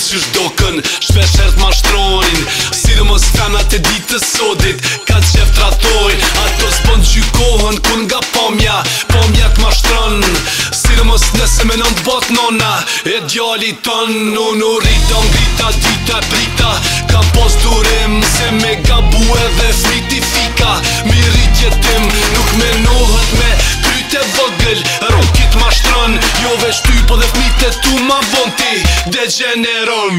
Shpes dokën shdokën, shpes që ertë Si dhe mos e ditë të sodit Ka të qef të ratoj Ato s'pon gjykohën kun nga pomja Pomja të mashtron Si dhe mos nëse me nëndë bot nona E djali të në në në rita Në grita, dita, brita Kam pos durem Se me gabu e dhe friti fika Mi rritjetim Nuk me nohët me Kryte vogël Rokit mashtron Jo veç ty po dhe fmi ma vonë ti degeneron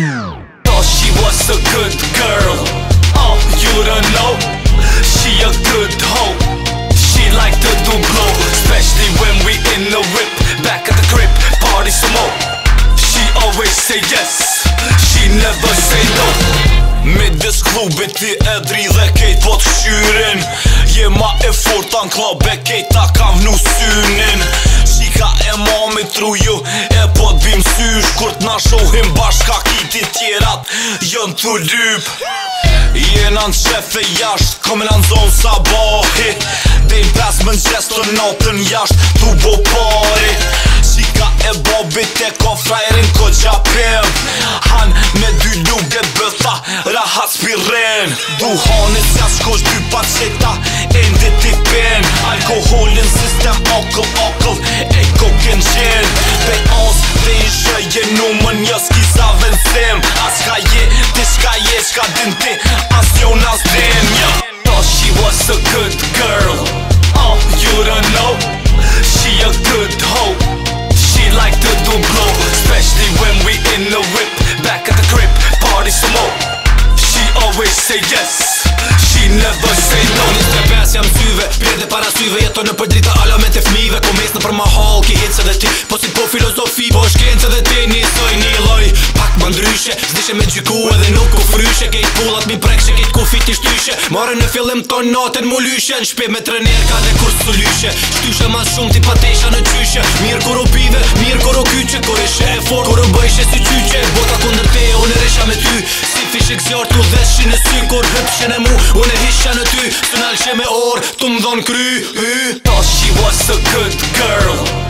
she was a good girl Oh, you don't know She a good hoe She like to do blow Especially when we in the whip Back at the crib, party some more She always say yes She never say no Me dis klubit ti e dri dhe kejt po të shyrin Je ma e furtan klab e kejta kam vnu synin Ka e mami tru E po dhim sysh Kur t'na shohim bashka kiti tjerat Jën t'u lyp Jena në jasht Komen anë zonë sa bahi më në qes të natën jasht T'u bo pari Qika e babi te ka frajrin Ko gjapim Hanë aspiren Duhane s'ka shkosh dy paceta E ndi t'i pen Alkoholin sistem okull okull E kokin qen Pe ans dhe i shëje Numën një s'ki sa vencem Aska je, ti shka je, shka din ti say yes She never say no Unë të bes jam syve, pjerë dhe para syve Jeto në përdrita ala me të fmive Po mes në për ma hall, ki hitës edhe ti Po si po filozofi, po shkencë edhe ti Një një loj, pak më ndryshe Zdishe me gjyku edhe nuk u fryshe Kejt pullat mi prekshe, kejt ku fiti shtyshe More në fillim ton natën mu lyshe Në shpe me trener ka dhe kur së lyshe Shtyshe mas shumë ti patesha në qyshe Mirë kur u pive, mirë kur u kyqe shkene mu Unë e hisha në ty Të nalë me orë Tu më dhonë kry Ta shi was a good girl